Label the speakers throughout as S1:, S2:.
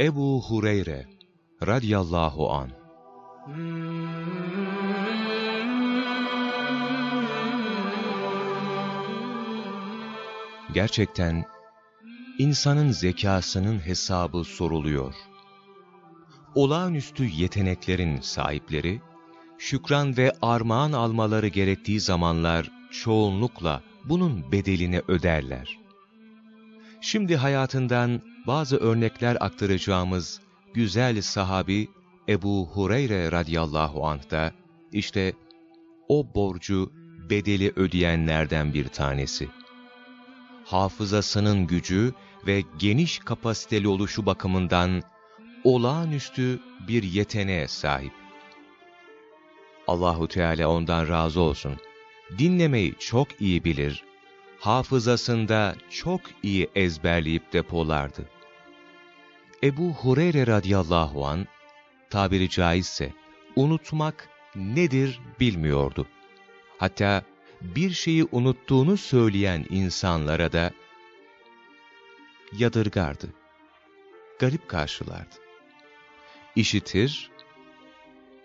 S1: Ebu Hureyre radıyallahu an Gerçekten insanın zekasının hesabı soruluyor. Olağanüstü yeteneklerin sahipleri, şükran ve armağan almaları gerektiği zamanlar çoğunlukla bunun bedelini öderler. Şimdi hayatından bazı örnekler aktaracağımız güzel sahabi Ebu Hureyre radıyallahu anh da işte o borcu bedeli ödeyenlerden bir tanesi. Hafızasının gücü ve geniş kapasiteli oluşu bakımından olağanüstü bir yeteneğe sahip. Allahu Teala ondan razı olsun. Dinlemeyi çok iyi bilir, hafızasında çok iyi ezberleyip depolardı. Ebu Hureyre radıyallahu an tabiri caizse unutmak nedir bilmiyordu. Hatta bir şeyi unuttuğunu söyleyen insanlara da yadırgardı. Garip karşılardı. İşitir,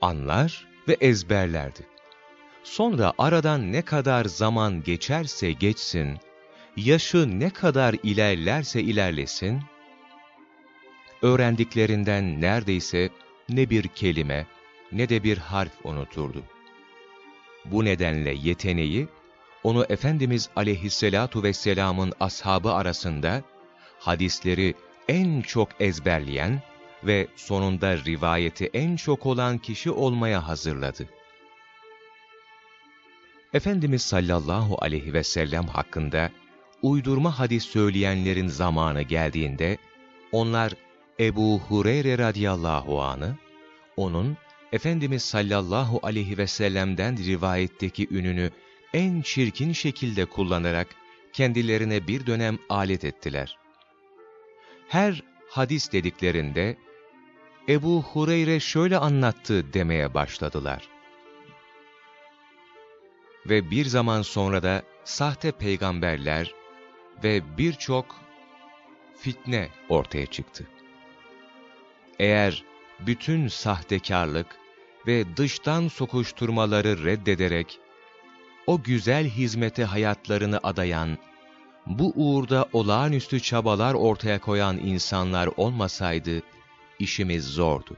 S1: anlar ve ezberlerdi. Sonra aradan ne kadar zaman geçerse geçsin, yaşı ne kadar ilerlerse ilerlesin, öğrendiklerinden neredeyse ne bir kelime ne de bir harf unuturdu. Bu nedenle yeteneği, onu Efendimiz aleyhisselatu vesselamın ashabı arasında hadisleri en çok ezberleyen ve sonunda rivayeti en çok olan kişi olmaya hazırladı. Efendimiz sallallahu aleyhi ve sellem hakkında uydurma hadis söyleyenlerin zamanı geldiğinde, onlar Ebu Hureyre radıyallahu anı, onun Efendimiz sallallahu aleyhi ve sellem'den rivayetteki ününü en çirkin şekilde kullanarak kendilerine bir dönem alet ettiler. Her hadis dediklerinde Ebu Hureyre şöyle anlattı demeye başladılar. Ve bir zaman sonra da sahte peygamberler ve birçok fitne ortaya çıktı. Eğer bütün sahtekarlık ve dıştan sokuşturmaları reddederek, o güzel hizmete hayatlarını adayan, bu uğurda olağanüstü çabalar ortaya koyan insanlar olmasaydı, işimiz zordu.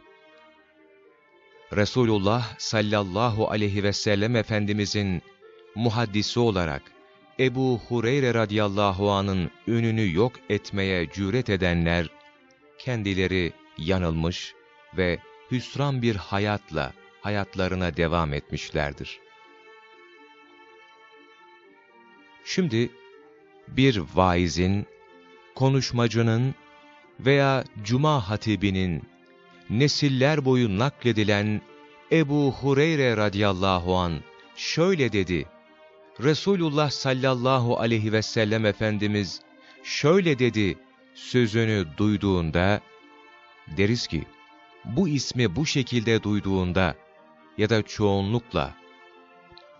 S1: Resulullah sallallahu aleyhi ve sellem Efendimizin muhaddisi olarak Ebu Hureyre radıyallahu anın ününü yok etmeye cüret edenler, kendileri yanılmış ve hüsran bir hayatla hayatlarına devam etmişlerdir. Şimdi bir vaizin, konuşmacının veya cuma hatibinin nesiller boyu nakledilen Ebu Hureyre radıyallahu an şöyle dedi. Resulullah sallallahu aleyhi ve sellem Efendimiz şöyle dedi sözünü duyduğunda deriz ki bu ismi bu şekilde duyduğunda ya da çoğunlukla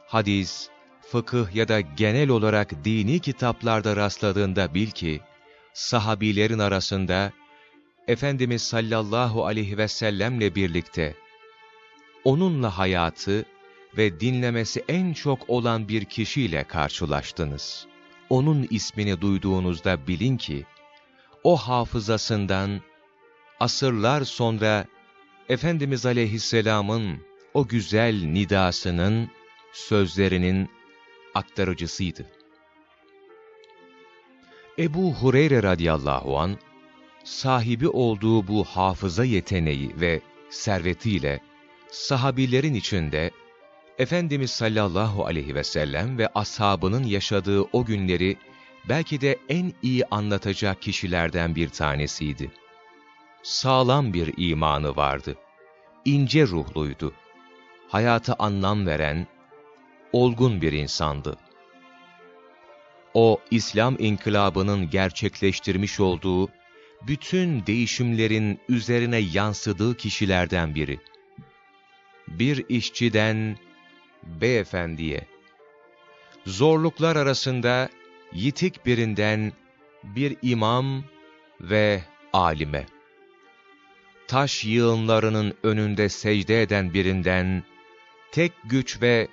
S1: hadis, fıkıh ya da genel olarak dini kitaplarda rastladığında bil ki sahabilerin arasında Efendimiz sallallahu aleyhi ve sellemle birlikte onunla hayatı ve dinlemesi en çok olan bir kişiyle karşılaştınız. Onun ismini duyduğunuzda bilin ki, o hafızasından asırlar sonra Efendimiz aleyhisselamın o güzel nidasının, sözlerinin aktarıcısıydı. Ebu Hureyre radıyallahu an sahibi olduğu bu hafıza yeteneği ve servetiyle sahabilerin içinde Efendimiz sallallahu aleyhi ve sellem ve ashabının yaşadığı o günleri belki de en iyi anlatacak kişilerden bir tanesiydi. Sağlam bir imanı vardı. İnce ruhluydu. Hayata anlam veren, olgun bir insandı. O, İslam inkılabının gerçekleştirmiş olduğu bütün değişimlerin üzerine yansıdığı kişilerden biri. Bir işçiden beyefendiye, zorluklar arasında yitik birinden bir imam ve alime, taş yığınlarının önünde secde eden birinden, tek güç ve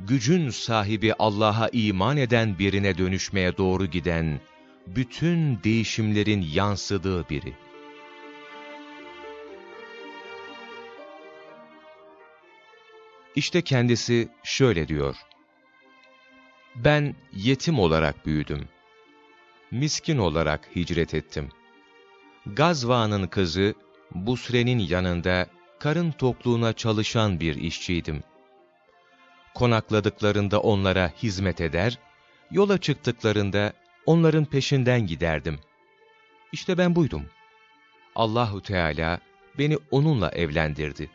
S1: gücün sahibi Allah'a iman eden birine dönüşmeye doğru giden, bütün değişimlerin yansıdığı biri. İşte kendisi şöyle diyor. Ben yetim olarak büyüdüm. Miskin olarak hicret ettim. Gazva'nın kızı Busre'nin yanında karın tokluğuna çalışan bir işçiydim. Konakladıklarında onlara hizmet eder, yola çıktıklarında onların peşinden giderdim. İşte ben buydum. Allahu Teala beni onunla evlendirdi.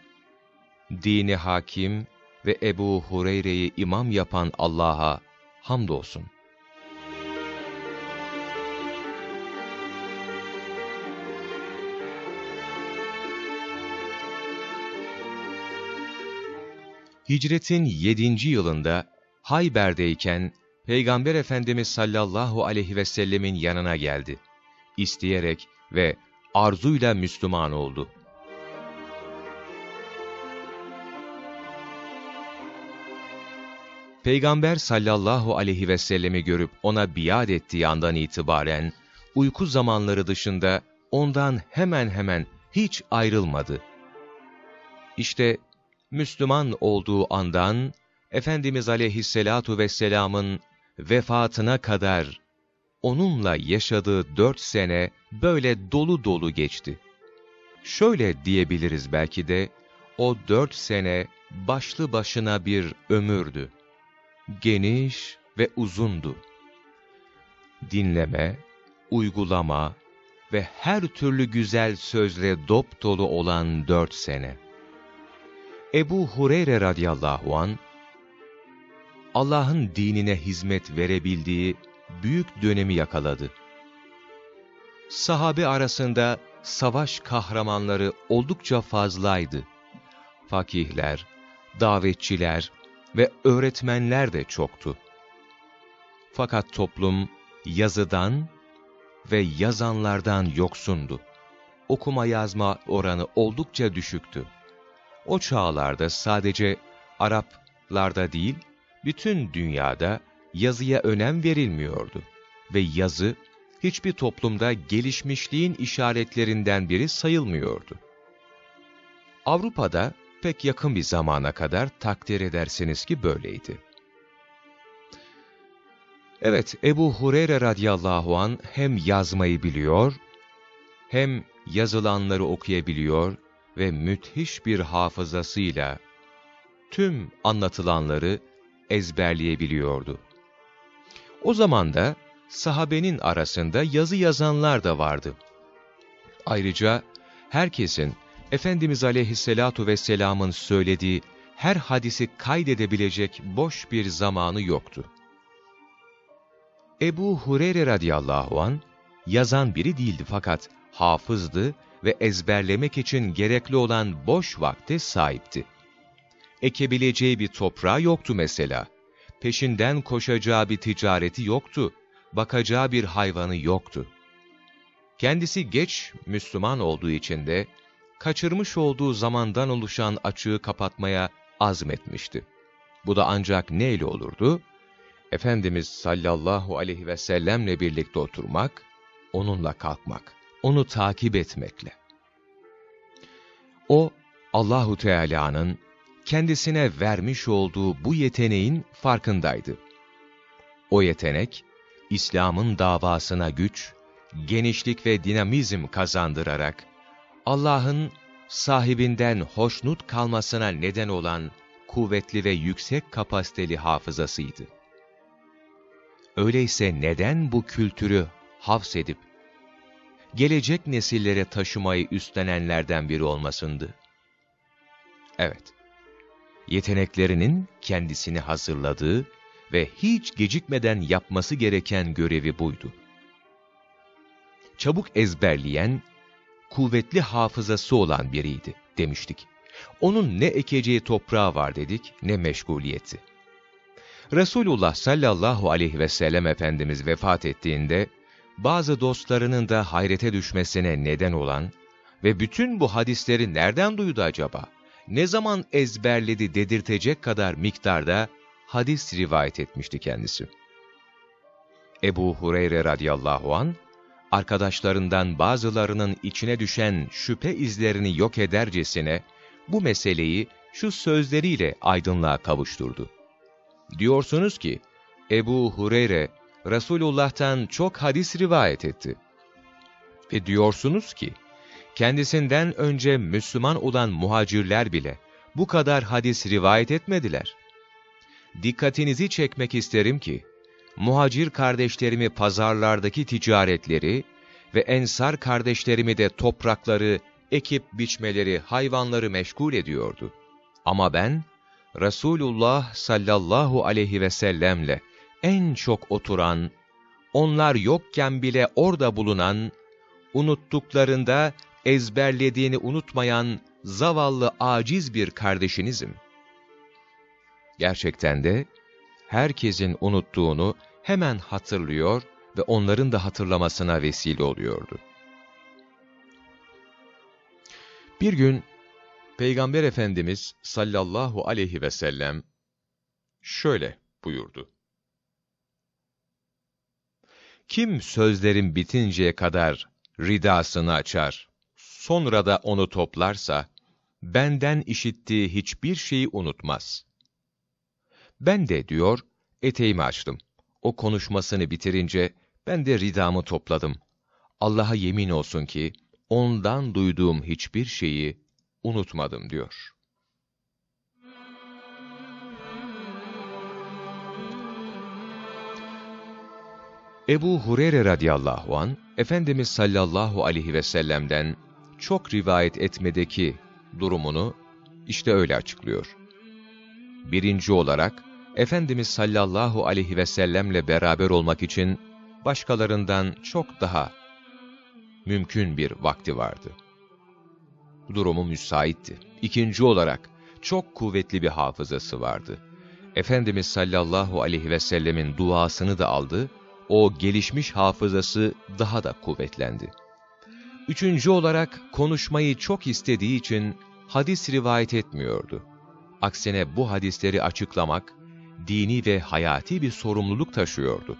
S1: Dini hakim ve Ebu Hureyre'yi imam yapan Allah'a hamdolsun. Hicretin yedinci yılında Hayber'deyken Peygamber Efendimiz sallallahu aleyhi ve sellemin yanına geldi. İsteyerek ve arzuyla Müslüman oldu. Peygamber sallallahu aleyhi ve sellemi görüp ona biat ettiği andan itibaren, uyku zamanları dışında ondan hemen hemen hiç ayrılmadı. İşte Müslüman olduğu andan, Efendimiz aleyhisselatu vesselamın vefatına kadar onunla yaşadığı dört sene böyle dolu dolu geçti. Şöyle diyebiliriz belki de, o dört sene başlı başına bir ömürdü geniş ve uzundu. Dinleme, uygulama ve her türlü güzel sözle dop dolu olan dört sene. Ebu Hureyre radıyallahu an Allah'ın dinine hizmet verebildiği büyük dönemi yakaladı. Sahabe arasında savaş kahramanları oldukça fazlaydı. Fakihler, davetçiler, ve öğretmenler de çoktu. Fakat toplum yazıdan ve yazanlardan yoksundu. Okuma yazma oranı oldukça düşüktü. O çağlarda sadece Araplarda değil, bütün dünyada yazıya önem verilmiyordu ve yazı hiçbir toplumda gelişmişliğin işaretlerinden biri sayılmıyordu. Avrupa'da pek yakın bir zamana kadar takdir edersiniz ki böyleydi. Evet, Ebu Hureyre radıyallahu an hem yazmayı biliyor, hem yazılanları okuyabiliyor ve müthiş bir hafızasıyla tüm anlatılanları ezberleyebiliyordu. O zaman da sahabenin arasında yazı yazanlar da vardı. Ayrıca herkesin Efendimiz aleyhisselatu vesselamın söylediği her hadisi kaydedebilecek boş bir zamanı yoktu. Ebu Hureyre radıyallahu an yazan biri değildi fakat hafızdı ve ezberlemek için gerekli olan boş vakte sahipti. Ekebileceği bir toprağı yoktu mesela. Peşinden koşacağı bir ticareti yoktu. Bakacağı bir hayvanı yoktu. Kendisi geç Müslüman olduğu için de kaçırmış olduğu zamandan oluşan açığı kapatmaya azmetmişti. Bu da ancak neyle olurdu? Efendimiz sallallahu aleyhi ve sellemle birlikte oturmak, onunla kalkmak, onu takip etmekle. O, Allahu Teala'nın kendisine vermiş olduğu bu yeteneğin farkındaydı. O yetenek, İslam'ın davasına güç, genişlik ve dinamizm kazandırarak, Allah'ın sahibinden hoşnut kalmasına neden olan kuvvetli ve yüksek kapasiteli hafızasıydı. Öyleyse neden bu kültürü hafsedip, gelecek nesillere taşımayı üstlenenlerden biri olmasındı? Evet, yeteneklerinin kendisini hazırladığı ve hiç gecikmeden yapması gereken görevi buydu. Çabuk ezberleyen kuvvetli hafızası olan biriydi demiştik. Onun ne ekeceği toprağı var dedik, ne meşguliyeti. Resulullah sallallahu aleyhi ve sellem Efendimiz vefat ettiğinde, bazı dostlarının da hayrete düşmesine neden olan, Ve bütün bu hadisleri nereden duydu acaba? Ne zaman ezberledi dedirtecek kadar miktarda hadis rivayet etmişti kendisi. Ebu Hureyre radıyallahu an arkadaşlarından bazılarının içine düşen şüphe izlerini yok edercesine bu meseleyi şu sözleriyle aydınlığa kavuşturdu. Diyorsunuz ki, Ebu Hureyre, Resulullah'tan çok hadis rivayet etti. Ve diyorsunuz ki, kendisinden önce Müslüman olan muhacirler bile bu kadar hadis rivayet etmediler. Dikkatinizi çekmek isterim ki, muhacir kardeşlerimi pazarlardaki ticaretleri ve ensar kardeşlerimi de toprakları, ekip biçmeleri, hayvanları meşgul ediyordu. Ama ben, Resulullah sallallahu aleyhi ve sellemle en çok oturan, onlar yokken bile orada bulunan, unuttuklarında ezberlediğini unutmayan zavallı aciz bir kardeşinizim. Gerçekten de herkesin unuttuğunu hemen hatırlıyor ve onların da hatırlamasına vesile oluyordu. Bir gün Peygamber Efendimiz sallallahu aleyhi ve sellem şöyle buyurdu. Kim sözlerin bitinceye kadar ridasını açar, sonra da onu toplarsa, benden işittiği hiçbir şeyi unutmaz. Ben de diyor, eteğimi açtım. O konuşmasını bitirince ben de ridamı topladım. Allah'a yemin olsun ki ondan duyduğum hiçbir şeyi unutmadım diyor. Ebu Hureyre radıyallahu an Efendimiz sallallahu aleyhi ve sellem'den çok rivayet etmedeki durumunu işte öyle açıklıyor. Birinci olarak Efendimiz sallallahu aleyhi ve sellemle beraber olmak için başkalarından çok daha mümkün bir vakti vardı. Durumu müsaitti. İkinci olarak çok kuvvetli bir hafızası vardı. Efendimiz sallallahu aleyhi ve sellemin duasını da aldı, o gelişmiş hafızası daha da kuvvetlendi. Üçüncü olarak konuşmayı çok istediği için hadis rivayet etmiyordu. Aksine bu hadisleri açıklamak, dini ve hayati bir sorumluluk taşıyordu.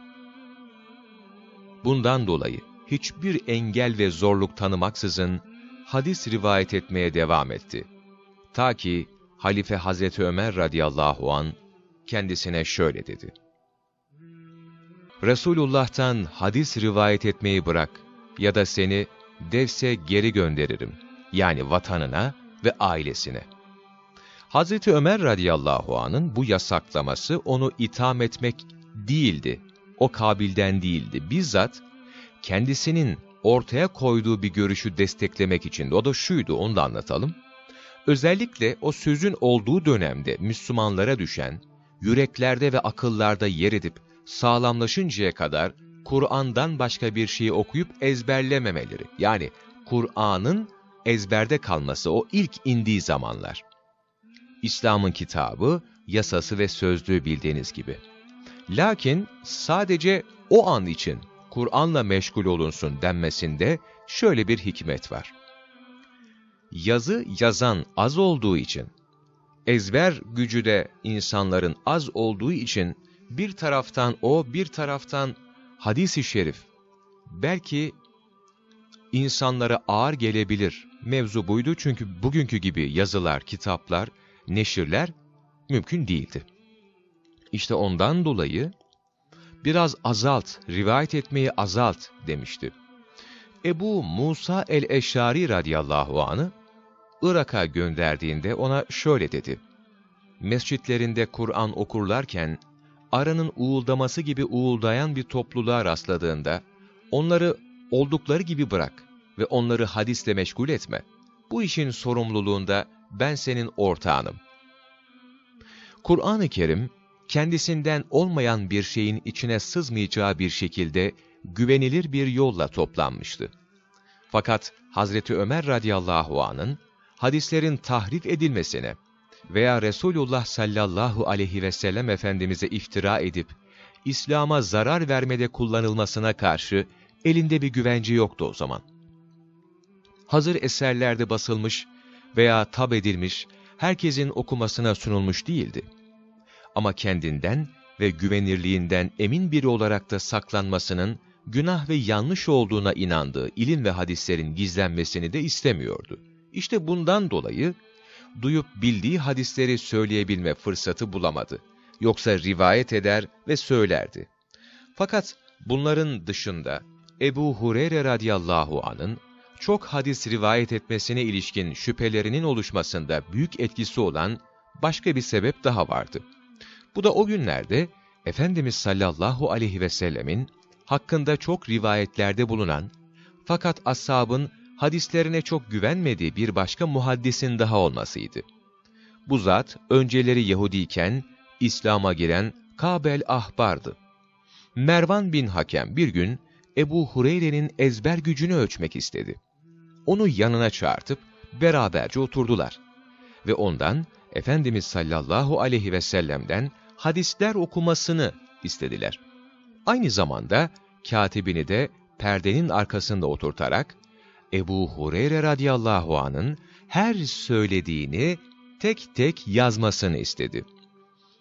S1: Bundan dolayı hiçbir engel ve zorluk tanımaksızın hadis rivayet etmeye devam etti. Ta ki Halife Hazreti Ömer radıyallahu an kendisine şöyle dedi. Resulullah'tan hadis rivayet etmeyi bırak ya da seni Devs'e geri gönderirim. Yani vatanına ve ailesine. Hazreti Ömer radıyallahu anın bu yasaklaması onu itham etmek değildi. O kabilden değildi. Bizzat kendisinin ortaya koyduğu bir görüşü desteklemek için o da şuydu, onu da anlatalım. Özellikle o sözün olduğu dönemde Müslümanlara düşen, yüreklerde ve akıllarda yer edip sağlamlaşıncaya kadar Kur'an'dan başka bir şeyi okuyup ezberlememeleri. Yani Kur'an'ın ezberde kalması o ilk indiği zamanlar. İslam'ın kitabı, yasası ve sözlüğü bildiğiniz gibi. Lakin sadece o an için Kur'an'la meşgul olunsun denmesinde şöyle bir hikmet var. Yazı yazan az olduğu için, ezber gücü de insanların az olduğu için bir taraftan o, bir taraftan hadis-i şerif belki insanlara ağır gelebilir. Mevzu buydu çünkü bugünkü gibi yazılar, kitaplar, neşirler mümkün değildi. İşte ondan dolayı biraz azalt, rivayet etmeyi azalt demişti. Ebu Musa el-Eşari radıyallahu anı Irak'a gönderdiğinde ona şöyle dedi. Mescitlerinde Kur'an okurlarken arının uğuldaması gibi uğuldayan bir topluluğa rastladığında onları oldukları gibi bırak ve onları hadisle meşgul etme. Bu işin sorumluluğunda ben senin ortağınım. Kur'an-ı Kerim, kendisinden olmayan bir şeyin içine sızmayacağı bir şekilde güvenilir bir yolla toplanmıştı. Fakat Hazreti Ömer radıyallahu anın hadislerin tahrif edilmesine veya Resulullah sallallahu aleyhi ve sellem Efendimiz'e iftira edip İslam'a zarar vermede kullanılmasına karşı elinde bir güvence yoktu o zaman. hazır eserlerde basılmış veya tab edilmiş, herkesin okumasına sunulmuş değildi. Ama kendinden ve güvenirliğinden emin biri olarak da saklanmasının günah ve yanlış olduğuna inandığı ilim ve hadislerin gizlenmesini de istemiyordu. İşte bundan dolayı duyup bildiği hadisleri söyleyebilme fırsatı bulamadı. Yoksa rivayet eder ve söylerdi. Fakat bunların dışında Ebu Hureyre radıyallahu anın çok hadis rivayet etmesine ilişkin şüphelerinin oluşmasında büyük etkisi olan başka bir sebep daha vardı. Bu da o günlerde Efendimiz sallallahu aleyhi ve sellemin hakkında çok rivayetlerde bulunan fakat ashabın hadislerine çok güvenmediği bir başka muhaddisin daha olmasıydı. Bu zat önceleri Yahudiyken İslam'a giren Kabel Ahbar'dı. Mervan bin Hakem bir gün Ebu Hureyre'nin ezber gücünü ölçmek istedi. Onu yanına çağırtıp beraberce oturdular. Ve ondan Efendimiz sallallahu aleyhi ve sellem'den hadisler okumasını istediler. Aynı zamanda katibini de perdenin arkasında oturtarak Ebu Hureyre radıyallahu anın her söylediğini tek tek yazmasını istedi.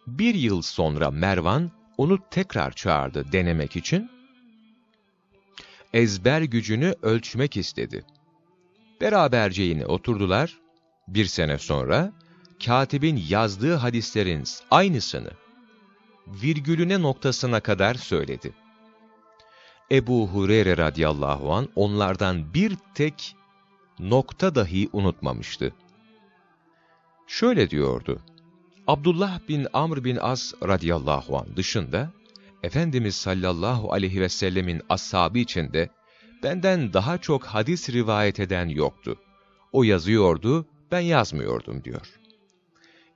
S1: Bir yıl sonra Mervan onu tekrar çağırdı denemek için. Ezber gücünü ölçmek istedi. Beraberce yine oturdular. Bir sene sonra katibin yazdığı hadislerin aynısını virgülüne noktasına kadar söyledi. Ebu Hureyre radıyallahu an onlardan bir tek nokta dahi unutmamıştı. Şöyle diyordu. Abdullah bin Amr bin As radıyallahu an dışında Efendimiz sallallahu aleyhi ve sellemin ashabı içinde benden daha çok hadis rivayet eden yoktu. O yazıyordu, ben yazmıyordum diyor.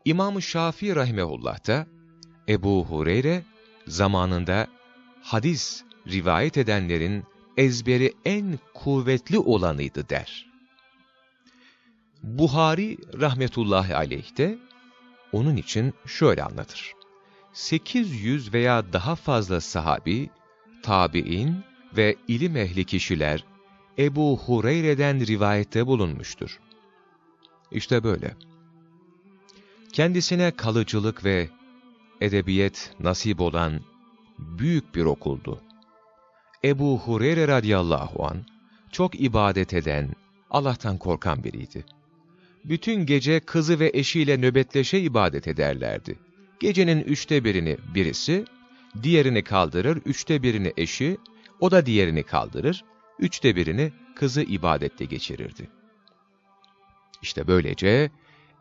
S1: İmam-ı Şafii rahimehullah da Ebu Hureyre zamanında hadis rivayet edenlerin ezberi en kuvvetli olanıydı der. Buhari rahmetullahi aleyh de onun için şöyle anlatır. 800 veya daha fazla sahabi, tabi'in ve ilim ehli kişiler Ebu Hureyre'den rivayette bulunmuştur. İşte böyle. Kendisine kalıcılık ve edebiyet nasip olan büyük bir okuldu. Ebu Hureyre radıyallahu an çok ibadet eden, Allah'tan korkan biriydi. Bütün gece kızı ve eşiyle nöbetleşe ibadet ederlerdi. Gecenin üçte birini birisi, diğerini kaldırır, üçte birini eşi, o da diğerini kaldırır, üçte birini kızı ibadette geçirirdi. İşte böylece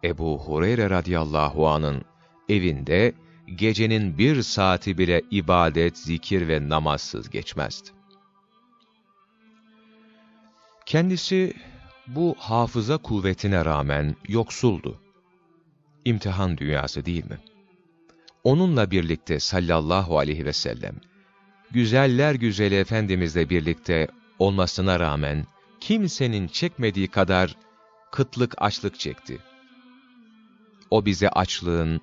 S1: Ebu Hureyre radıyallahu anın evinde gecenin bir saati bile ibadet, zikir ve namazsız geçmezdi. Kendisi bu hafıza kuvvetine rağmen yoksuldu. İmtihan dünyası değil mi? Onunla birlikte sallallahu aleyhi ve sellem, güzeller güzeli Efendimizle birlikte olmasına rağmen kimsenin çekmediği kadar kıtlık açlık çekti. O bize açlığın,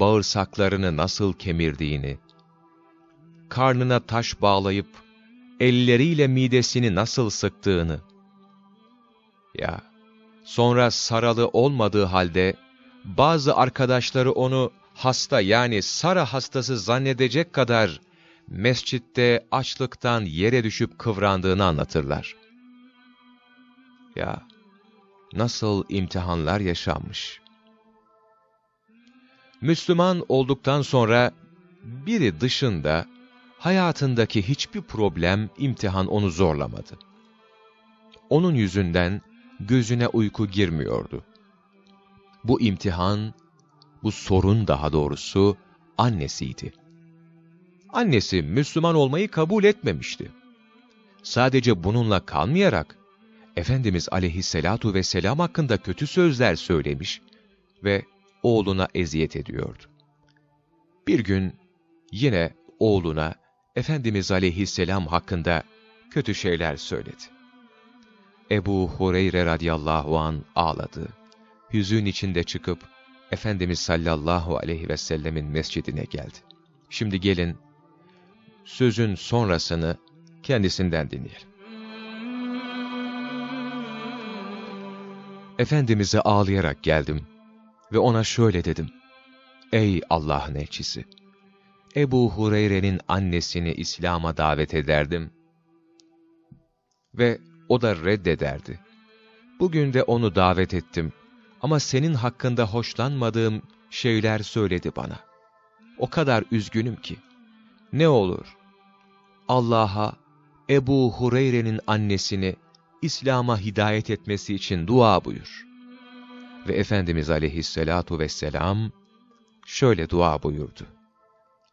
S1: bağırsaklarını nasıl kemirdiğini, karnına taş bağlayıp elleriyle midesini nasıl sıktığını, ya sonra saralı olmadığı halde bazı arkadaşları onu hasta yani Sara hastası zannedecek kadar mescitte açlıktan yere düşüp kıvrandığını anlatırlar. Ya nasıl imtihanlar yaşanmış. Müslüman olduktan sonra biri dışında hayatındaki hiçbir problem, imtihan onu zorlamadı. Onun yüzünden gözüne uyku girmiyordu. Bu imtihan, bu sorun daha doğrusu annesiydi. Annesi Müslüman olmayı kabul etmemişti. Sadece bununla kalmayarak, Efendimiz aleyhisselatu vesselam hakkında kötü sözler söylemiş ve oğluna eziyet ediyordu. Bir gün yine oğluna Efendimiz aleyhisselam hakkında kötü şeyler söyledi. Ebu Hureyre radıyallahu an ağladı. Hüzün içinde çıkıp Efendimiz sallallahu aleyhi ve sellemin mescidine geldi. Şimdi gelin sözün sonrasını kendisinden dinleyelim. Efendimiz'e ağlayarak geldim ve ona şöyle dedim. Ey Allah'ın elçisi! Ebu Hureyre'nin annesini İslam'a davet ederdim. Ve o da reddederdi. Bugün de onu davet ettim ama senin hakkında hoşlanmadığım şeyler söyledi bana. O kadar üzgünüm ki. Ne olur, Allah'a Ebu Hureyre'nin annesini İslam'a hidayet etmesi için dua buyur. Ve Efendimiz aleyhissalatu vesselam şöyle dua buyurdu.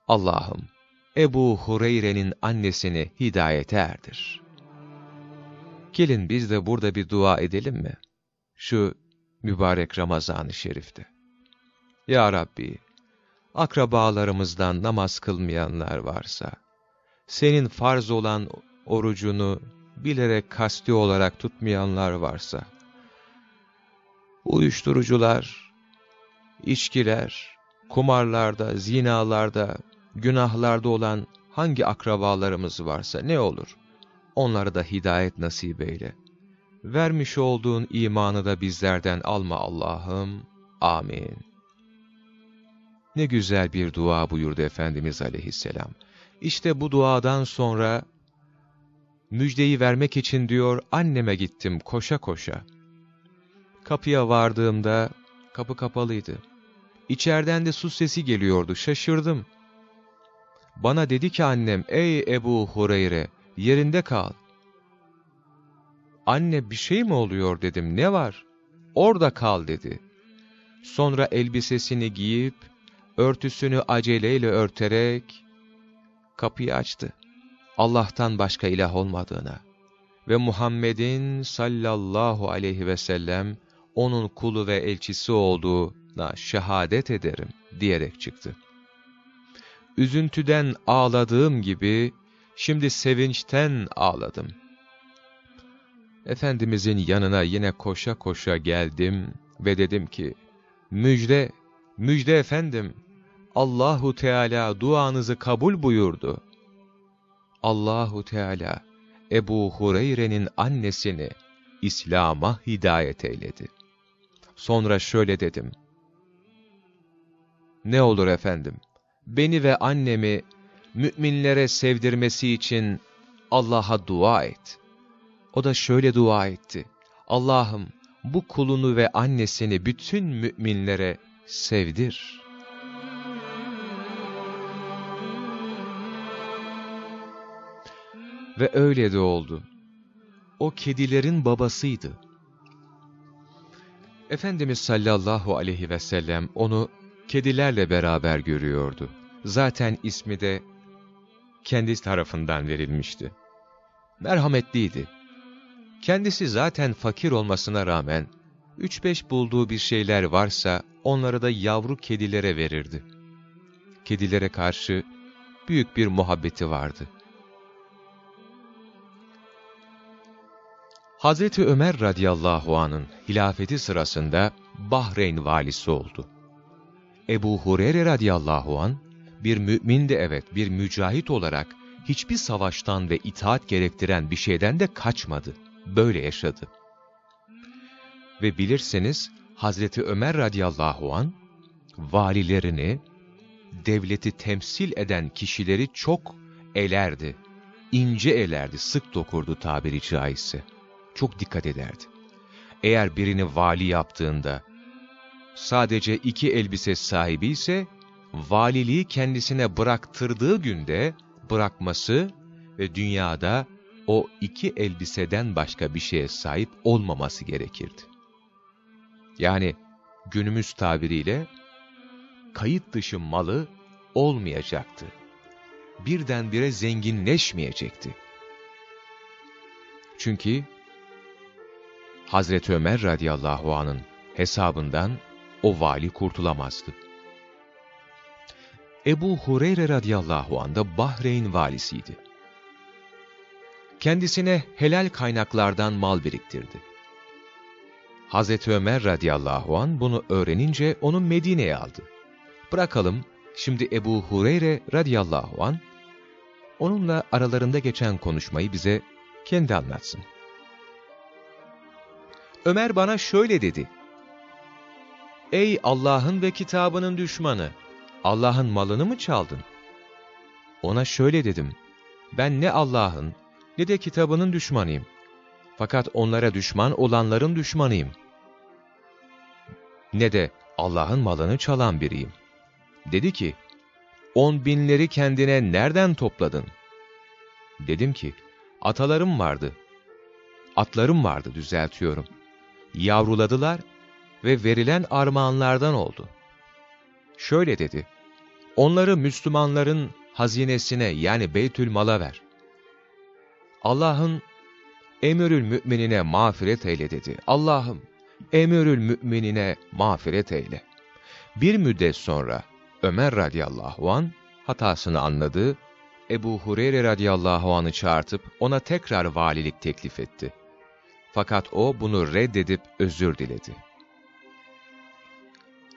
S1: Allah'ım Ebu Hureyre'nin annesini hidayete erdir. Gelin biz de burada bir dua edelim mi? Şu mübarek Ramazan-ı Şerif'te. Ya Rabbi, akrabalarımızdan namaz kılmayanlar varsa, senin farz olan orucunu bilerek kasti olarak tutmayanlar varsa, uyuşturucular, içkiler, kumarlarda, zinalarda, günahlarda olan hangi akrabalarımız varsa ne olur, onlara da hidayet nasip eyle. Vermiş olduğun imanı da bizlerden alma Allah'ım. Amin. Ne güzel bir dua buyurdu Efendimiz aleyhisselam. İşte bu duadan sonra müjdeyi vermek için diyor anneme gittim koşa koşa. Kapıya vardığımda kapı kapalıydı. İçeriden de su sesi geliyordu şaşırdım. Bana dedi ki annem ey Ebu Hureyre yerinde kal. Anne bir şey mi oluyor dedim ne var? Orada kal dedi. Sonra elbisesini giyip örtüsünü aceleyle örterek kapıyı açtı. Allah'tan başka ilah olmadığına ve Muhammed'in sallallahu aleyhi ve sellem onun kulu ve elçisi olduğuna şehadet ederim diyerek çıktı. Üzüntüden ağladığım gibi şimdi sevinçten ağladım. Efendimizin yanına yine koşa koşa geldim ve dedim ki, müjde, müjde efendim, Allahu Teala duanızı kabul buyurdu. Allahu Teala Ebu Hureyre'nin annesini İslam'a hidayet eyledi. Sonra şöyle dedim. Ne olur efendim, beni ve annemi müminlere sevdirmesi için Allah'a dua et. O da şöyle dua etti. Allah'ım bu kulunu ve annesini bütün müminlere sevdir.'' Ve öyle de oldu. O kedilerin babasıydı. Efendimiz sallallahu aleyhi ve sellem onu kedilerle beraber görüyordu. Zaten ismi de kendi tarafından verilmişti. Merhametliydi. Kendisi zaten fakir olmasına rağmen, üç beş bulduğu bir şeyler varsa onları da yavru kedilere verirdi. Kedilere karşı büyük bir muhabbeti vardı. Hazreti Ömer radıyallahu anın hilafeti sırasında Bahreyn valisi oldu. Ebu Hureyre radıyallahu an bir mümin de evet bir mücahit olarak hiçbir savaştan ve itaat gerektiren bir şeyden de kaçmadı. Böyle yaşadı. Ve bilirseniz Hazreti Ömer radıyallahu an valilerini, devleti temsil eden kişileri çok elerdi. ince elerdi, sık dokurdu tabiri caizse çok dikkat ederdi. Eğer birini vali yaptığında sadece iki elbise sahibi ise valiliği kendisine bıraktırdığı günde bırakması ve dünyada o iki elbiseden başka bir şeye sahip olmaması gerekirdi. Yani günümüz tabiriyle kayıt dışı malı olmayacaktı. Birdenbire zenginleşmeyecekti. Çünkü Hazreti Ömer radıyallahu anın hesabından o vali kurtulamazdı. Ebu Hureyre radıyallahu an da Bahreyn valisiydi. Kendisine helal kaynaklardan mal biriktirdi. Hazreti Ömer radıyallahu an bunu öğrenince onu Medine'ye aldı. Bırakalım şimdi Ebu Hureyre radıyallahu an onunla aralarında geçen konuşmayı bize kendi anlatsın. Ömer bana şöyle dedi. Ey Allah'ın ve kitabının düşmanı! Allah'ın malını mı çaldın? Ona şöyle dedim. Ben ne Allah'ın ne de kitabının düşmanıyım. Fakat onlara düşman olanların düşmanıyım. Ne de Allah'ın malını çalan biriyim. Dedi ki, on binleri kendine nereden topladın? Dedim ki, atalarım vardı. Atlarım vardı düzeltiyorum. Yavruladılar ve verilen armağanlardan oldu. Şöyle dedi, onları Müslümanların hazinesine yani Beytül Mal'a ver. Allah'ın emirül müminine mağfiret eyle dedi. Allah'ım emirül müminine mağfiret eyle. Bir müddet sonra Ömer radıyallahu an hatasını anladı, Ebu Hureyre radıyallahu anı çağırtıp ona tekrar valilik teklif etti. Fakat o bunu reddedip özür diledi.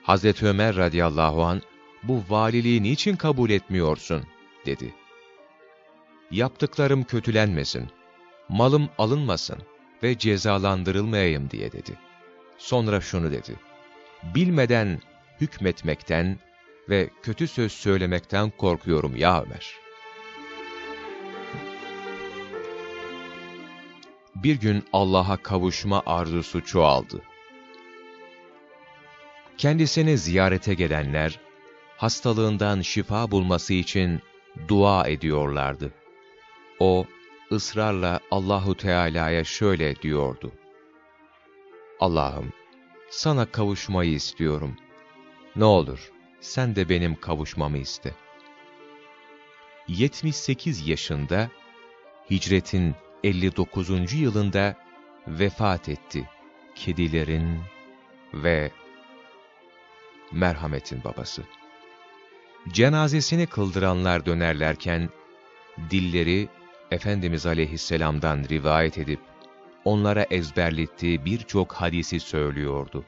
S1: Hazreti Ömer radıyallahu an bu valiliği niçin kabul etmiyorsun? dedi. Yaptıklarım kötülenmesin, malım alınmasın ve cezalandırılmayayım diye dedi. Sonra şunu dedi. Bilmeden hükmetmekten ve kötü söz söylemekten korkuyorum ya Ömer. Bir gün Allah'a kavuşma arzusu çoğaldı. Kendisini ziyarete gelenler, hastalığından şifa bulması için dua ediyorlardı. O, ısrarla Allahu Teala'ya şöyle diyordu. Allah'ım, sana kavuşmayı istiyorum. Ne olur, sen de benim kavuşmamı iste. 78 yaşında, hicretin 59. yılında vefat etti. Kedilerin ve merhametin babası. Cenazesini kıldıranlar dönerlerken, dilleri Efendimiz aleyhisselamdan rivayet edip, onlara ezberlettiği birçok hadisi söylüyordu.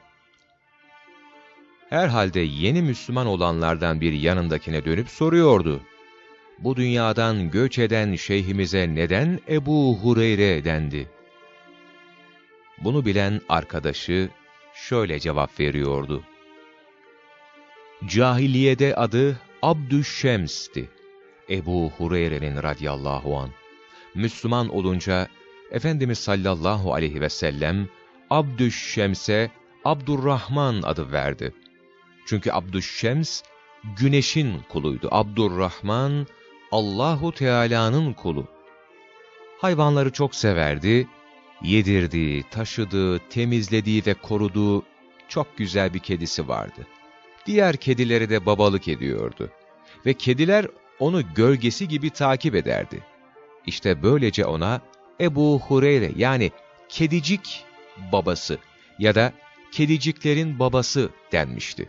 S1: Herhalde yeni Müslüman olanlardan bir yanındakine dönüp soruyordu. Bu dünyadan göç eden şeyhimize neden Ebu Hureyre dendi? Bunu bilen arkadaşı şöyle cevap veriyordu. Cahiliyede adı Abdüşşems'ti. Ebu Hureyre'nin radiyallahu an. Müslüman olunca Efendimiz sallallahu aleyhi ve sellem Abdüşşems'e Abdurrahman adı verdi. Çünkü Abdüşşems güneşin kuluydu. Abdurrahman Allahu Teala'nın kulu. Hayvanları çok severdi. Yedirdiği, taşıdığı, temizlediği ve koruduğu çok güzel bir kedisi vardı. Diğer kedileri de babalık ediyordu. Ve kediler onu gölgesi gibi takip ederdi. İşte böylece ona Ebu Hureyre yani kedicik babası ya da kediciklerin babası denmişti.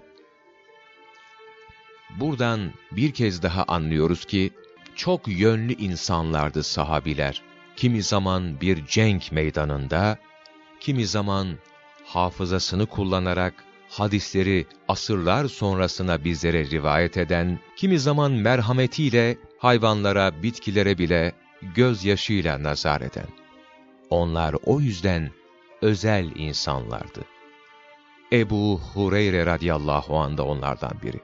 S1: Buradan bir kez daha anlıyoruz ki, çok yönlü insanlardı sahabiler. Kimi zaman bir cenk meydanında, kimi zaman hafızasını kullanarak hadisleri asırlar sonrasına bizlere rivayet eden, kimi zaman merhametiyle hayvanlara, bitkilere bile gözyaşıyla nazar eden. Onlar o yüzden özel insanlardı. Ebu Hureyre radıyallahu anh da onlardan biri.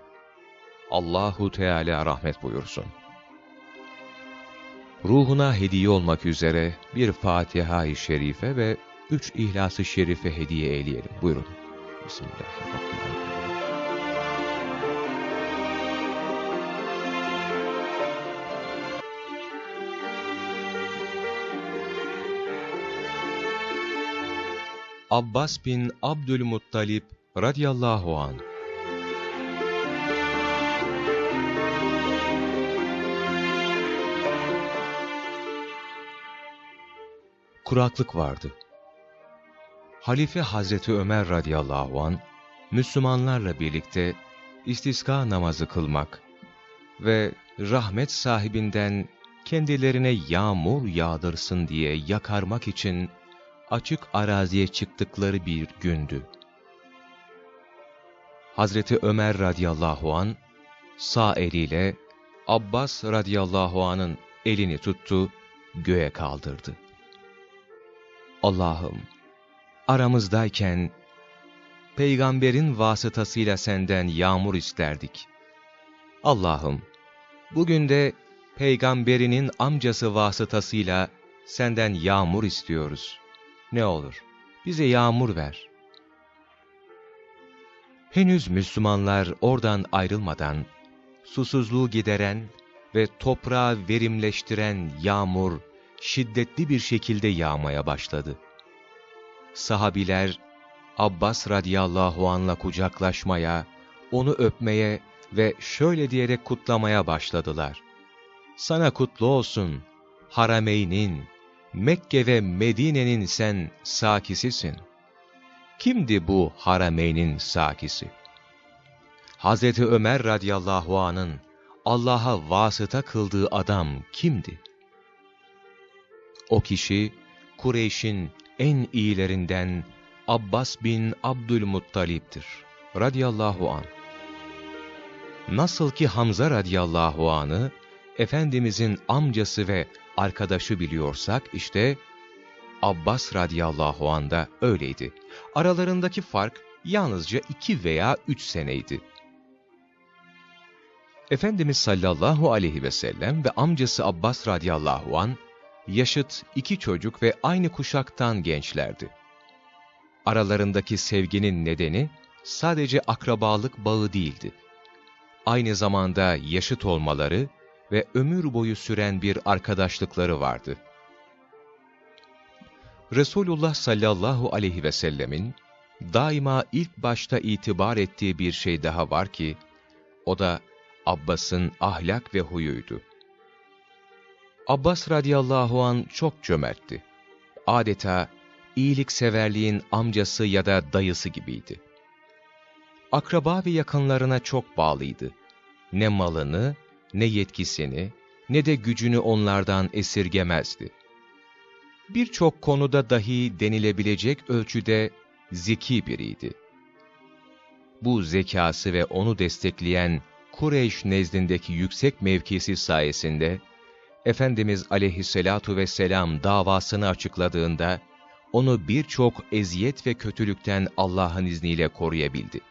S1: Allahu Teala rahmet buyursun. Ruhuna hediye olmak üzere bir Fatiha-i Şerife ve üç İhlas-ı Şerife hediye eyleyelim. Buyurun. Bismillahirrahmanirrahim. Abbas bin Abdülmuttalip radıyallahu anh Kuraklık vardı. Halife Hazreti Ömer radıyallahu an Müslümanlarla birlikte istiska namazı kılmak ve rahmet sahibinden kendilerine yağmur yağdırsın diye yakarmak için açık araziye çıktıkları bir gündü. Hazreti Ömer radıyallahu an sağ eliyle Abbas radıyallahu anın elini tuttu, göğe kaldırdı. Allah'ım, aramızdayken, peygamberin vasıtasıyla senden yağmur isterdik. Allah'ım, bugün de peygamberinin amcası vasıtasıyla senden yağmur istiyoruz. Ne olur, bize yağmur ver. Henüz Müslümanlar oradan ayrılmadan, susuzluğu gideren ve toprağı verimleştiren yağmur şiddetli bir şekilde yağmaya başladı. Sahabiler Abbas radıyallahu anla kucaklaşmaya, onu öpmeye ve şöyle diyerek kutlamaya başladılar. Sana kutlu olsun, Harameynin, Mekke ve Medine'nin sen sakisisin. Kimdi bu Harameynin sakisi? Hazreti Ömer radıyallahu anın Allah'a vasıta kıldığı adam kimdi? O kişi Kureyş'in en iyilerinden Abbas bin Abdülmuttalip'tir radıyallahu an. Nasıl ki Hamza radıyallahu anı Efendimizin amcası ve arkadaşı biliyorsak işte Abbas radıyallahu an da öyleydi. Aralarındaki fark yalnızca iki veya üç seneydi. Efendimiz sallallahu aleyhi ve sellem ve amcası Abbas radıyallahu an yaşıt iki çocuk ve aynı kuşaktan gençlerdi. Aralarındaki sevginin nedeni sadece akrabalık bağı değildi. Aynı zamanda yaşıt olmaları ve ömür boyu süren bir arkadaşlıkları vardı. Resulullah sallallahu aleyhi ve sellemin daima ilk başta itibar ettiği bir şey daha var ki, o da Abbas'ın ahlak ve huyuydu. Abbas radıyallahu an çok cömertti. Adeta iyilikseverliğin amcası ya da dayısı gibiydi. Akraba ve yakınlarına çok bağlıydı. Ne malını, ne yetkisini, ne de gücünü onlardan esirgemezdi. Birçok konuda dahi denilebilecek ölçüde zeki biriydi. Bu zekası ve onu destekleyen Kureyş nezdindeki yüksek mevkisi sayesinde, Efendimiz aleyhissalatu vesselam davasını açıkladığında, onu birçok eziyet ve kötülükten Allah'ın izniyle koruyabildi.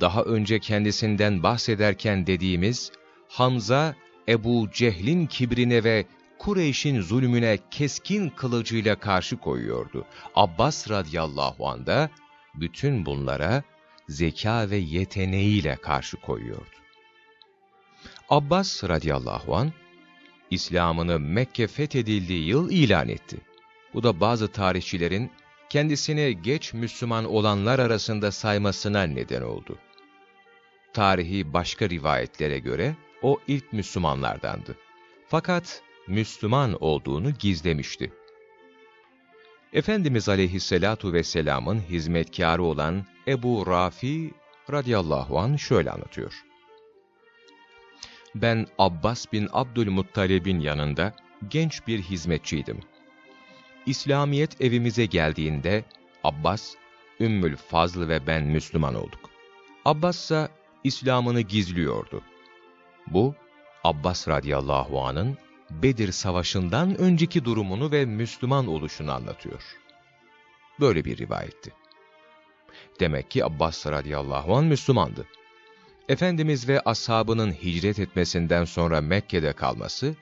S1: Daha önce kendisinden bahsederken dediğimiz, Hamza, Ebu Cehl'in kibrine ve Kureyş'in zulmüne keskin kılıcıyla karşı koyuyordu. Abbas radıyallahu anda bütün bunlara zeka ve yeteneğiyle karşı koyuyordu. Abbas radıyallahu an İslam'ını Mekke fethedildiği yıl ilan etti. Bu da bazı tarihçilerin kendisini geç Müslüman olanlar arasında saymasına neden oldu. Tarihi başka rivayetlere göre o ilk Müslümanlardandı. Fakat Müslüman olduğunu gizlemişti. Efendimiz aleyhissalatu vesselamın hizmetkarı olan Ebu Rafi radıyallahu an şöyle anlatıyor. Ben Abbas bin Abdülmuttalib'in yanında genç bir hizmetçiydim. İslamiyet evimize geldiğinde Abbas, Ümmül Fazlı ve ben Müslüman olduk. Abbas ise İslam'ını gizliyordu. Bu, Abbas radıyallahu anın Bedir Savaşı'ndan önceki durumunu ve Müslüman oluşunu anlatıyor. Böyle bir rivayetti. Demek ki Abbas radıyallahu an Müslümandı. Efendimiz ve ashabının hicret etmesinden sonra Mekke'de kalması,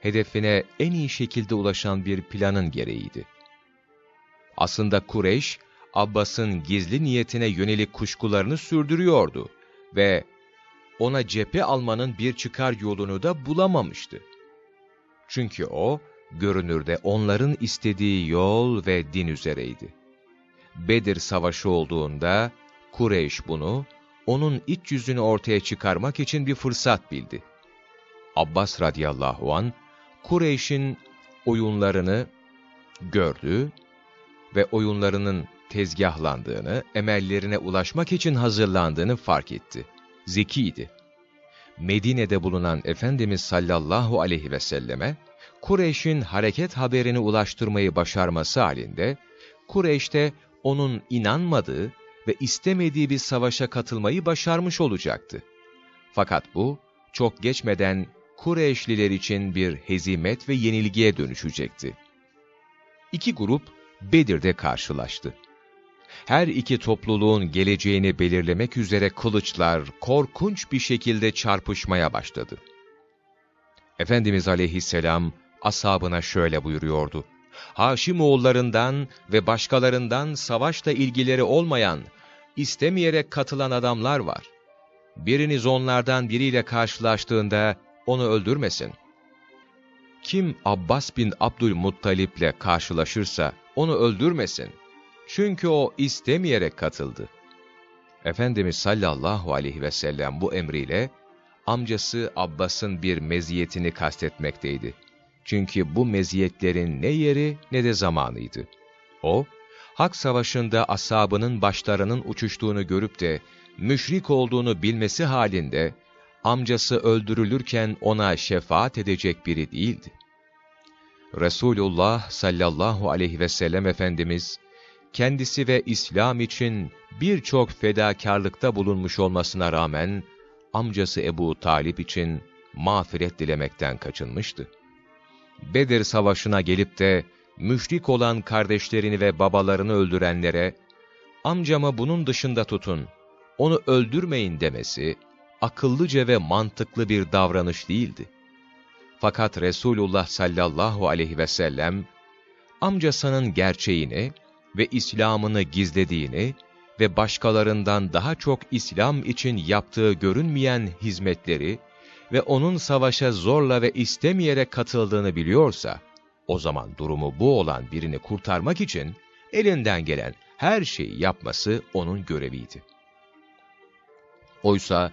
S1: hedefine en iyi şekilde ulaşan bir planın gereğiydi. Aslında Kureyş, Abbas'ın gizli niyetine yönelik kuşkularını sürdürüyordu ve ona cephe almanın bir çıkar yolunu da bulamamıştı. Çünkü o, görünürde onların istediği yol ve din üzereydi. Bedir Savaşı olduğunda, Kureyş bunu, onun iç yüzünü ortaya çıkarmak için bir fırsat bildi. Abbas radıyallahu an Kureyş'in oyunlarını gördü ve oyunlarının tezgahlandığını, emellerine ulaşmak için hazırlandığını fark etti. Zekiydi. Medine'de bulunan Efendimiz sallallahu aleyhi ve selleme, Kureyş'in hareket haberini ulaştırmayı başarması halinde, Kureyş'te onun inanmadığı ve istemediği bir savaşa katılmayı başarmış olacaktı. Fakat bu, çok geçmeden Kureyşliler için bir hezimet ve yenilgiye dönüşecekti. İki grup Bedir'de karşılaştı. Her iki topluluğun geleceğini belirlemek üzere kılıçlar korkunç bir şekilde çarpışmaya başladı. Efendimiz aleyhisselam ashabına şöyle buyuruyordu. Haşim oğullarından ve başkalarından savaşla ilgileri olmayan, istemeyerek katılan adamlar var. Biriniz onlardan biriyle karşılaştığında onu öldürmesin. Kim Abbas bin Abdülmuttalip'le karşılaşırsa onu öldürmesin. Çünkü o istemeyerek katıldı. Efendimiz sallallahu aleyhi ve sellem bu emriyle amcası Abbas'ın bir meziyetini kastetmekteydi. Çünkü bu meziyetlerin ne yeri ne de zamanıydı. O, Hak Savaşı'nda asabının başlarının uçuştuğunu görüp de müşrik olduğunu bilmesi halinde, amcası öldürülürken ona şefaat edecek biri değildi. Resulullah sallallahu aleyhi ve sellem Efendimiz, kendisi ve İslam için birçok fedakarlıkta bulunmuş olmasına rağmen, amcası Ebu Talip için mağfiret dilemekten kaçınmıştı. Bedir Savaşı'na gelip de müşrik olan kardeşlerini ve babalarını öldürenlere, amcama bunun dışında tutun, onu öldürmeyin demesi, akıllıca ve mantıklı bir davranış değildi. Fakat Resulullah sallallahu aleyhi ve sellem, amcasının gerçeğini ve İslam'ını gizlediğini ve başkalarından daha çok İslam için yaptığı görünmeyen hizmetleri ve onun savaşa zorla ve istemeyerek katıldığını biliyorsa, o zaman durumu bu olan birini kurtarmak için elinden gelen her şeyi yapması onun göreviydi. Oysa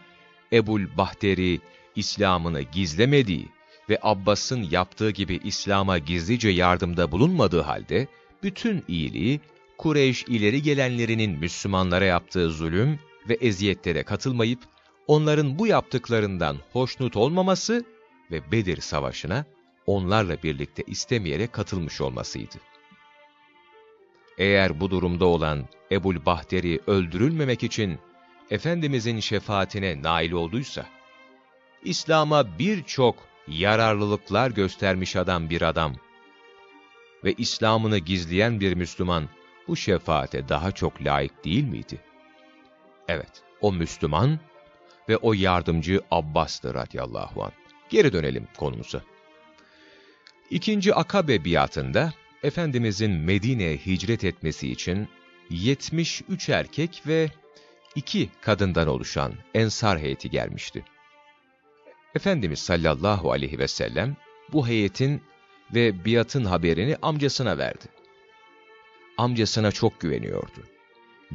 S1: Ebul Bahteri İslam'ını gizlemediği ve Abbas'ın yaptığı gibi İslam'a gizlice yardımda bulunmadığı halde, bütün iyiliği Kureyş ileri gelenlerinin Müslümanlara yaptığı zulüm ve eziyetlere katılmayıp, onların bu yaptıklarından hoşnut olmaması ve Bedir Savaşı'na onlarla birlikte istemeyerek katılmış olmasıydı. Eğer bu durumda olan Ebul Bahteri öldürülmemek için Efendimizin şefaatine nail olduysa, İslam'a birçok yararlılıklar göstermiş adam bir adam ve İslam'ını gizleyen bir Müslüman bu şefaate daha çok layık değil miydi? Evet, o Müslüman ve o yardımcı Abbas'tır radiyallahu anh. Geri dönelim konumuza. İkinci Akabe biatında Efendimizin Medine'ye hicret etmesi için 73 erkek ve 2 kadından oluşan Ensar heyeti gelmişti. Efendimiz sallallahu aleyhi ve sellem bu heyetin ve biatın haberini amcasına verdi. Amcasına çok güveniyordu.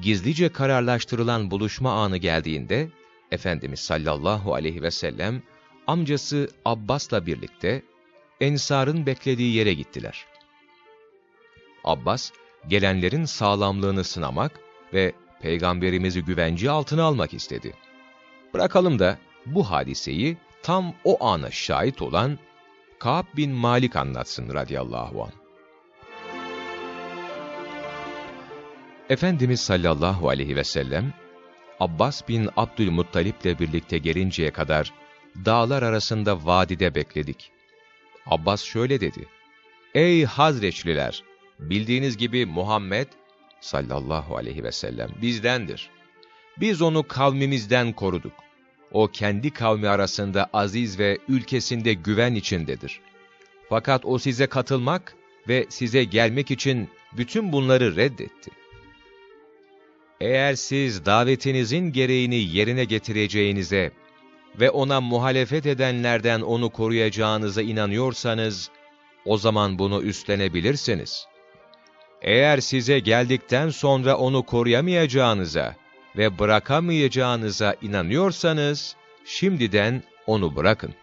S1: Gizlice kararlaştırılan buluşma anı geldiğinde Efendimiz sallallahu aleyhi ve sellem amcası Abbas'la birlikte Ensar'ın beklediği yere gittiler. Abbas, gelenlerin sağlamlığını sınamak ve Peygamberimizi güvence altına almak istedi. Bırakalım da bu hadiseyi tam o ana şahit olan Ka'b bin Malik anlatsın radıyallahu anh. Efendimiz sallallahu aleyhi ve sellem, Abbas bin Abdülmuttalip'le birlikte gelinceye kadar dağlar arasında vadide bekledik. Abbas şöyle dedi. Ey Hazreçliler! Bildiğiniz gibi Muhammed sallallahu aleyhi ve sellem bizdendir. Biz onu kavmimizden koruduk. O kendi kavmi arasında aziz ve ülkesinde güven içindedir. Fakat o size katılmak ve size gelmek için bütün bunları reddetti. Eğer siz davetinizin gereğini yerine getireceğinize ve ona muhalefet edenlerden onu koruyacağınıza inanıyorsanız, o zaman bunu üstlenebilirsiniz. Eğer size geldikten sonra onu koruyamayacağınıza ve bırakamayacağınıza inanıyorsanız, şimdiden onu bırakın.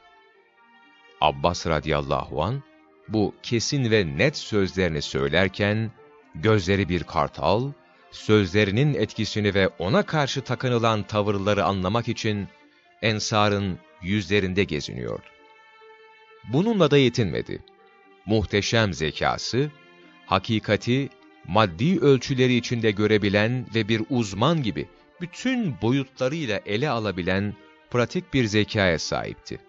S1: Abbas radıyallahu an bu kesin ve net sözlerini söylerken, gözleri bir kartal, sözlerinin etkisini ve ona karşı takınılan tavırları anlamak için Ensar'ın yüzlerinde geziniyordu. Bununla da yetinmedi. Muhteşem zekası, hakikati maddi ölçüleri içinde görebilen ve bir uzman gibi bütün boyutlarıyla ele alabilen pratik bir zekaya sahipti.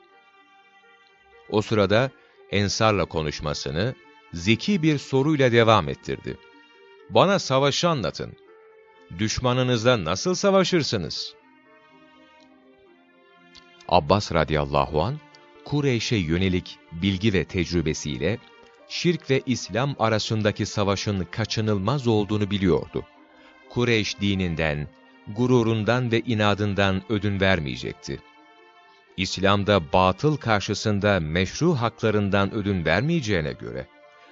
S1: O sırada Ensar'la konuşmasını zeki bir soruyla devam ettirdi. Bana savaşı anlatın. Düşmanınızla nasıl savaşırsınız? Abbas radıyallahu an Kureyş'e yönelik bilgi ve tecrübesiyle şirk ve İslam arasındaki savaşın kaçınılmaz olduğunu biliyordu. Kureyş dininden, gururundan ve inadından ödün vermeyecekti. İslam'da batıl karşısında meşru haklarından ödün vermeyeceğine göre,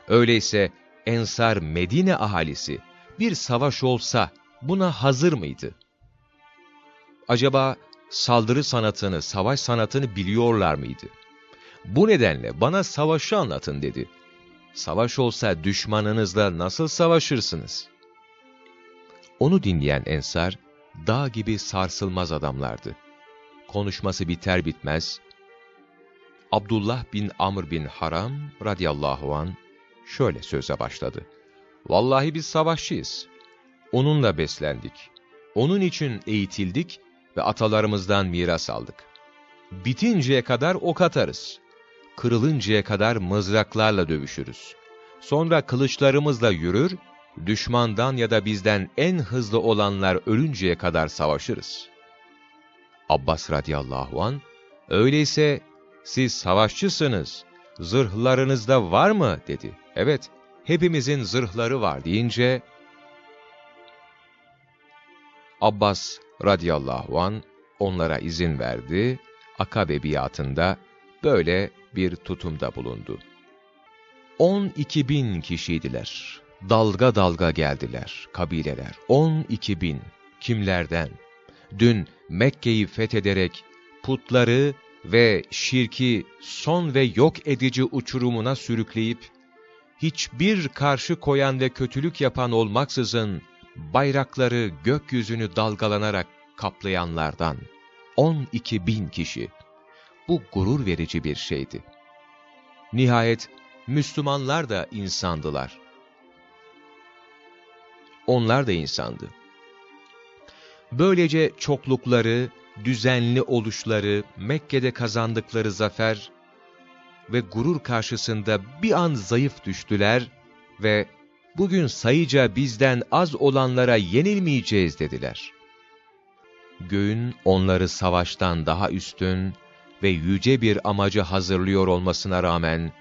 S1: öyleyse Ensar Medine ahalisi bir savaş olsa buna hazır mıydı? Acaba saldırı sanatını, savaş sanatını biliyorlar mıydı? Bu nedenle bana savaşı anlatın dedi. Savaş olsa düşmanınızla nasıl savaşırsınız? Onu dinleyen Ensar, dağ gibi sarsılmaz adamlardı. Konuşması biter bitmez, Abdullah bin Amr bin Haram radıyallahu an şöyle söze başladı. Vallahi biz savaşçıyız. Onunla beslendik. Onun için eğitildik ve atalarımızdan miras aldık. Bitinceye kadar ok atarız. Kırılıncaya kadar mızraklarla dövüşürüz. Sonra kılıçlarımızla yürür, düşmandan ya da bizden en hızlı olanlar ölünceye kadar savaşırız. Abbas radıyallahu an, öyleyse siz savaşçısınız, zırhlarınızda var mı dedi. Evet, hepimizin zırhları var deyince, Abbas radıyallahu an onlara izin verdi, Akabe biatında böyle bir tutumda bulundu. 12 bin kişiydiler. Dalga dalga geldiler kabileler. 12 bin. Kimlerden? Dün Mekke'yi fethederek putları ve şirki son ve yok edici uçurumuna sürükleyip, hiçbir karşı koyan ve kötülük yapan olmaksızın, bayrakları gökyüzünü dalgalanarak kaplayanlardan 12 bin kişi. Bu gurur verici bir şeydi. Nihayet Müslümanlar da insandılar. Onlar da insandı. Böylece çoklukları, düzenli oluşları, Mekke'de kazandıkları zafer ve gurur karşısında bir an zayıf düştüler ve bugün sayıca bizden az olanlara yenilmeyeceğiz dediler. Göğün onları savaştan daha üstün ve yüce bir amacı hazırlıyor olmasına rağmen,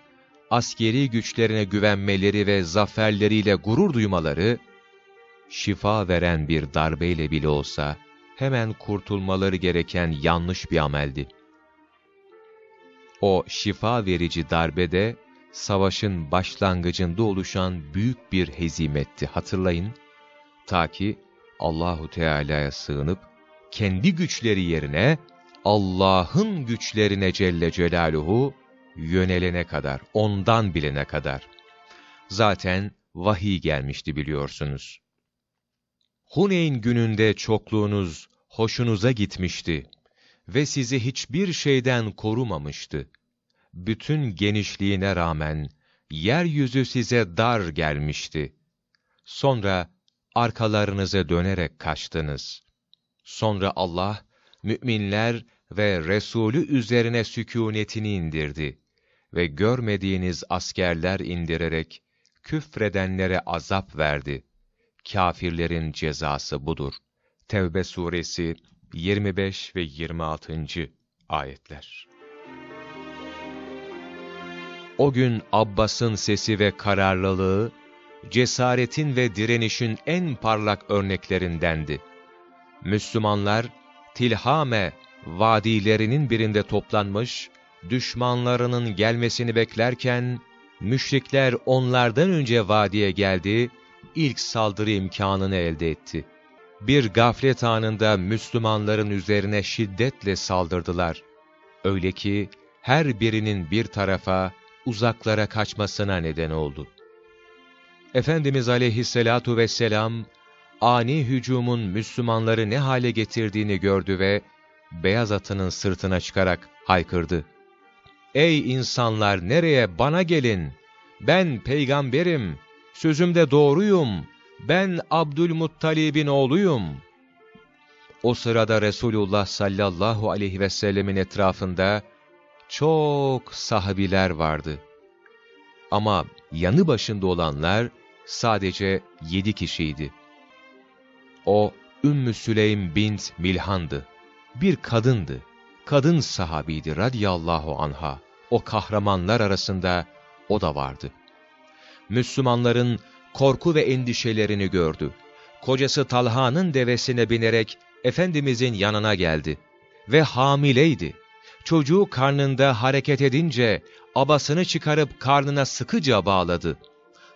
S1: askeri güçlerine güvenmeleri ve zaferleriyle gurur duymaları, şifa veren bir darbeyle bile olsa, hemen kurtulmaları gereken yanlış bir ameldi. O şifa verici darbede, savaşın başlangıcında oluşan büyük bir hezimetti hatırlayın. Ta ki Allahu Teala'ya sığınıp kendi güçleri yerine Allah'ın güçlerine Celle Celaluhu yönelene kadar, ondan bilene kadar. Zaten vahiy gelmişti biliyorsunuz. Huneyn gününde çokluğunuz hoşunuza gitmişti ve sizi hiçbir şeyden korumamıştı. Bütün genişliğine rağmen yeryüzü size dar gelmişti. Sonra arkalarınıza dönerek kaçtınız. Sonra Allah, müminler ve Resulü üzerine sükunetini indirdi ve görmediğiniz askerler indirerek küfredenlere azap verdi. Kafirlerin cezası budur. Tevbe suresi 25 ve 26. ayetler. O gün Abbas'ın sesi ve kararlılığı, cesaretin ve direnişin en parlak örneklerindendi. Müslümanlar, Tilhame vadilerinin birinde toplanmış, düşmanlarının gelmesini beklerken, müşrikler onlardan önce vadiye geldi, ilk saldırı imkanını elde etti. Bir gaflet anında Müslümanların üzerine şiddetle saldırdılar. Öyle ki her birinin bir tarafa, uzaklara kaçmasına neden oldu. Efendimiz aleyhisselatu vesselam, ani hücumun Müslümanları ne hale getirdiğini gördü ve beyaz atının sırtına çıkarak haykırdı. Ey insanlar nereye bana gelin, ben peygamberim, sözümde doğruyum, ben Abdülmuttalib'in oğluyum. O sırada Resulullah sallallahu aleyhi ve sellemin etrafında çok sahabiler vardı. Ama yanı başında olanlar sadece yedi kişiydi. O, Ümmü Süleym bint Milhan'dı. Bir kadındı. Kadın sahabiydi radiyallahu anha. O kahramanlar arasında o da vardı. Müslümanların korku ve endişelerini gördü. Kocası Talha'nın devesine binerek Efendimizin yanına geldi. Ve hamileydi. Çocuğu karnında hareket edince abasını çıkarıp karnına sıkıca bağladı.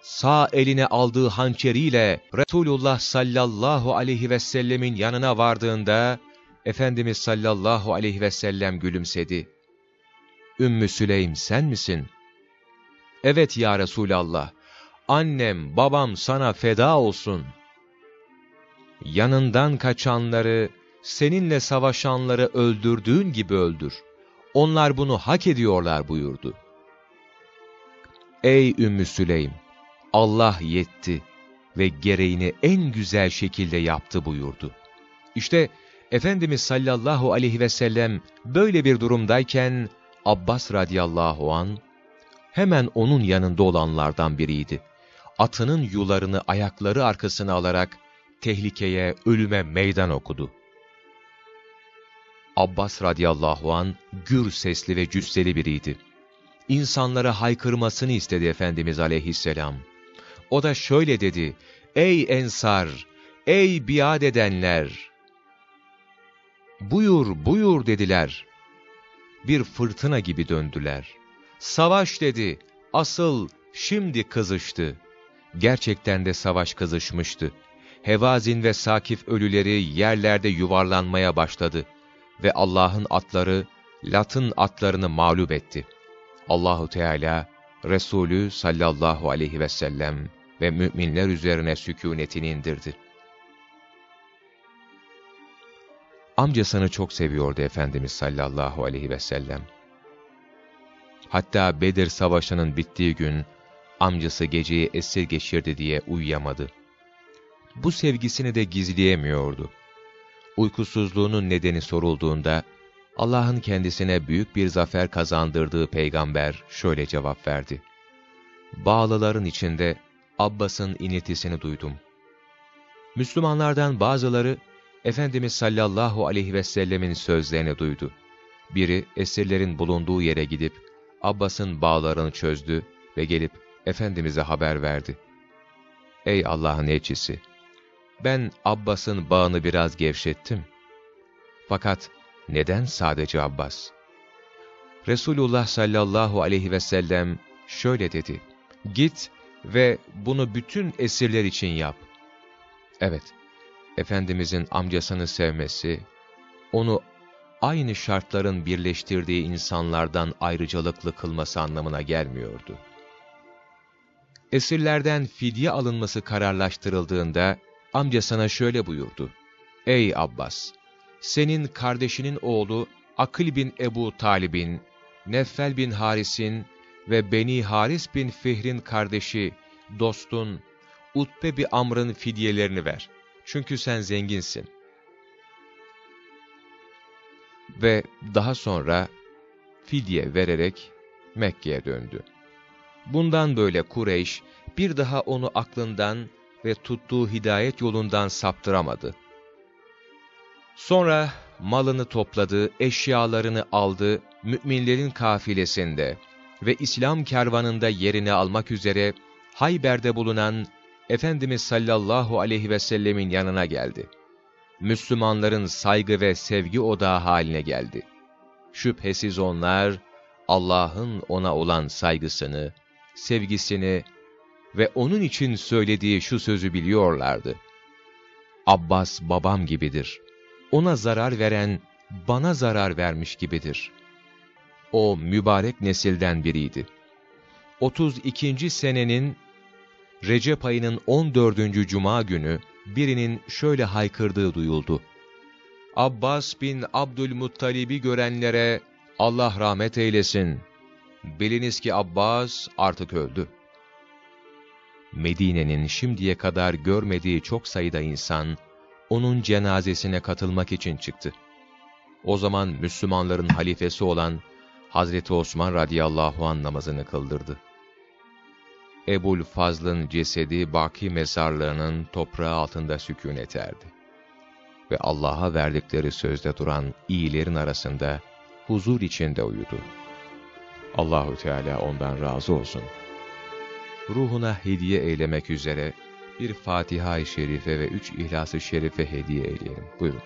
S1: Sağ eline aldığı hançeriyle Resulullah sallallahu aleyhi ve sellemin yanına vardığında Efendimiz sallallahu aleyhi ve sellem gülümsedi. Ümmü Süleym sen misin? Evet ya Resulallah, annem babam sana feda olsun. Yanından kaçanları, seninle savaşanları öldürdüğün gibi öldür. Onlar bunu hak ediyorlar buyurdu. Ey Ümmü Süleym! Allah yetti ve gereğini en güzel şekilde yaptı buyurdu. İşte Efendimiz sallallahu aleyhi ve sellem böyle bir durumdayken Abbas radıyallahu an hemen onun yanında olanlardan biriydi. Atının yularını ayakları arkasına alarak tehlikeye, ölüme meydan okudu. Abbas radıyallahu an gür sesli ve cüsseli biriydi. İnsanlara haykırmasını istedi Efendimiz aleyhisselam. O da şöyle dedi, Ey ensar, ey biat edenler! Buyur, buyur dediler. Bir fırtına gibi döndüler. Savaş dedi, asıl şimdi kızıştı. Gerçekten de savaş kızışmıştı. Hevazin ve Sakif ölüleri yerlerde yuvarlanmaya başladı ve Allah'ın atları Lat'ın atlarını mağlup etti. Allahu Teala Resulü sallallahu aleyhi ve sellem ve müminler üzerine sükunetini indirdi. Amcasını çok seviyordu Efendimiz sallallahu aleyhi ve sellem. Hatta Bedir Savaşı'nın bittiği gün amcası geceyi esir geçirdi diye uyuyamadı. Bu sevgisini de gizleyemiyordu. Uykusuzluğunun nedeni sorulduğunda, Allah'ın kendisine büyük bir zafer kazandırdığı peygamber şöyle cevap verdi. Bağlıların içinde Abbas'ın iniltisini duydum. Müslümanlardan bazıları, Efendimiz sallallahu aleyhi ve sellemin sözlerini duydu. Biri esirlerin bulunduğu yere gidip, Abbas'ın bağlarını çözdü ve gelip Efendimiz'e haber verdi. Ey Allah'ın elçisi! Ben Abbas'ın bağını biraz gevşettim. Fakat neden sadece Abbas? Resulullah sallallahu aleyhi ve sellem şöyle dedi. Git ve bunu bütün esirler için yap. Evet, Efendimizin amcasını sevmesi, onu aynı şartların birleştirdiği insanlardan ayrıcalıklı kılması anlamına gelmiyordu. Esirlerden fidye alınması kararlaştırıldığında, amcasına şöyle buyurdu. Ey Abbas! Senin kardeşinin oğlu Akıl bin Ebu Talib'in, Neffel bin Haris'in ve Beni Haris bin Fihr'in kardeşi, dostun, Utbe bir Amr'ın fidyelerini ver. Çünkü sen zenginsin. Ve daha sonra fidye vererek Mekke'ye döndü. Bundan böyle Kureyş bir daha onu aklından ve tuttuğu hidayet yolundan saptıramadı. Sonra malını topladı, eşyalarını aldı, müminlerin kafilesinde ve İslam kervanında yerini almak üzere Hayber'de bulunan Efendimiz sallallahu aleyhi ve sellemin yanına geldi. Müslümanların saygı ve sevgi odağı haline geldi. Şüphesiz onlar, Allah'ın ona olan saygısını, sevgisini ve onun için söylediği şu sözü biliyorlardı. Abbas babam gibidir. Ona zarar veren, bana zarar vermiş gibidir. O mübarek nesilden biriydi. 32. senenin Recep ayının 14. cuma günü birinin şöyle haykırdığı duyuldu. Abbas bin Abdülmuttalib'i görenlere Allah rahmet eylesin. Biliniz ki Abbas artık öldü. Medine'nin şimdiye kadar görmediği çok sayıda insan, onun cenazesine katılmak için çıktı. O zaman Müslümanların halifesi olan Hazreti Osman radıyallahu an namazını kıldırdı. Ebul Fazl'ın cesedi Baki mezarlığının toprağı altında sükûnet erdi. Ve Allah'a verdikleri sözde duran iyilerin arasında huzur içinde uyudu. Allahu Teala ondan razı olsun. Ruhuna hediye eylemek üzere bir Fatiha-i Şerife ve üç İhlas-ı Şerife hediye eyleyelim. Buyurun.